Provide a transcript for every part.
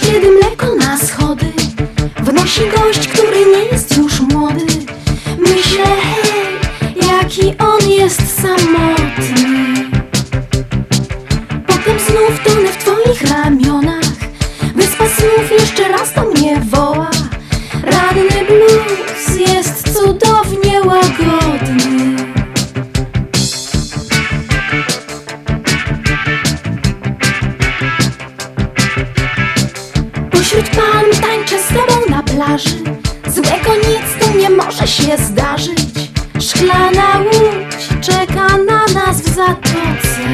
kiedy mleko na schody Wnosi gość, który nie jest już młody Myślę, hej, jaki on Z tobą na plaży. Złego nic tu nie może się zdarzyć. Szklana łódź czeka na nas w zatoce.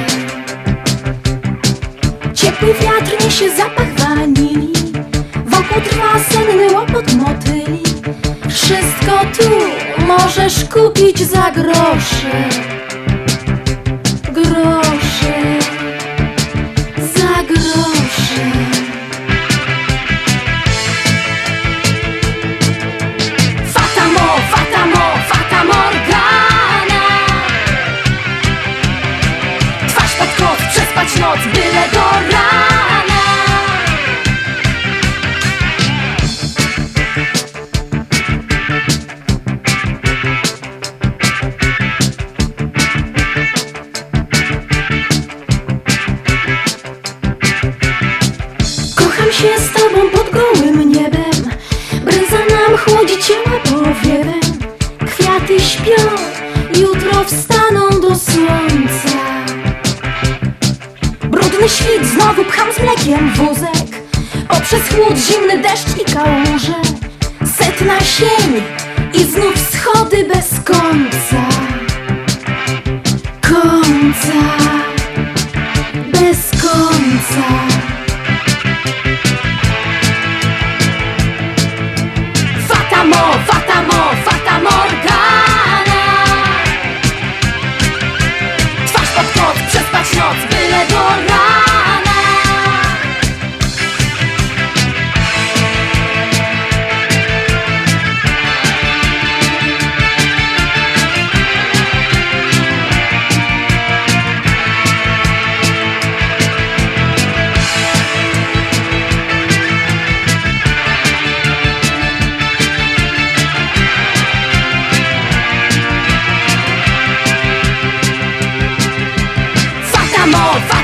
Ciepły wiatr niesie zapach wanilii Wokół trwa senny łopot motyli. Wszystko tu możesz kupić za Grosze noc, byle do rana. Kocham się z tobą pod gołym niebem. Bryza nam chłodzi ciała powiewem Kwiaty śpią, jutro wstaną do słońca Brudny świt znowu pcham z mlekiem wózek. Poprzez chłód zimny deszcz i kałuże. Setna sień i znów schody bez końca. Końca. Bez końca amor.